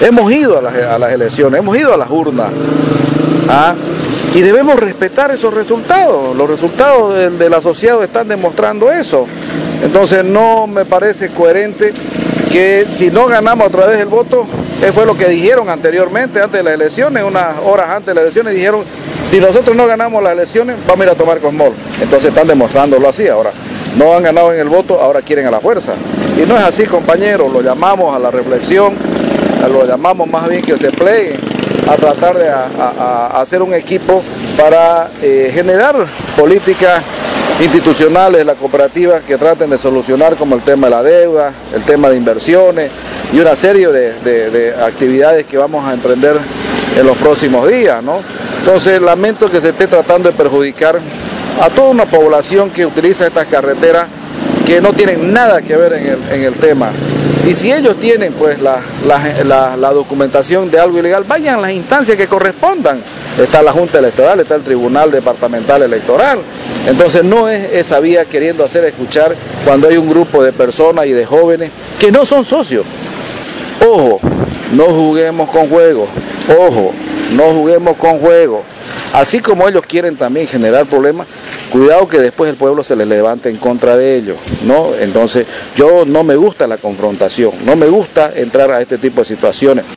Hemos ido a las, elecciones, hemos ido a las urnas. ¿ah? Y debemos respetar esos resultados. Los resultados del, del asociado están demostrando eso. Entonces no me parece coherente que si no ganamos a través del voto, eso fue lo que dijeron anteriormente, antes de las elecciones, unas horas antes de las elecciones, dijeron, si nosotros no ganamos las elecciones, vamos a ir a tomar Cosmol. Entonces están demostrándolo así ahora. No han ganado en el voto, ahora quieren a la fuerza. Y no es así, compañeros, lo llamamos a la reflexión, lo llamamos más bien que se pleguen a tratar de hacer un equipo para eh, generar políticas institucionales de la cooperativa que traten de solucionar como el tema de la deuda, el tema de inversiones y una serie de, de, de actividades que vamos a emprender en los próximos días. ¿no? Entonces lamento que se esté tratando de perjudicar a toda una población que utiliza estas carreteras que no tienen nada que ver en el, en el tema. Y si ellos tienen pues la, la, la, la, documentación de algo ilegal, vayan a las instancias que correspondan. Está la Junta Electoral, está el Tribunal Departamental Electoral. Entonces no es esa vía queriendo hacer escuchar cuando hay un grupo de personas y de jóvenes que no son socios. Ojo, no juguemos con juego. Ojo, no juguemos con juego. Así como ellos quieren también generar problemas, cuidado que después el pueblo se les levante en contra de ellos, ¿no? Entonces, yo no me gusta la confrontación, no me gusta entrar a este tipo de situaciones.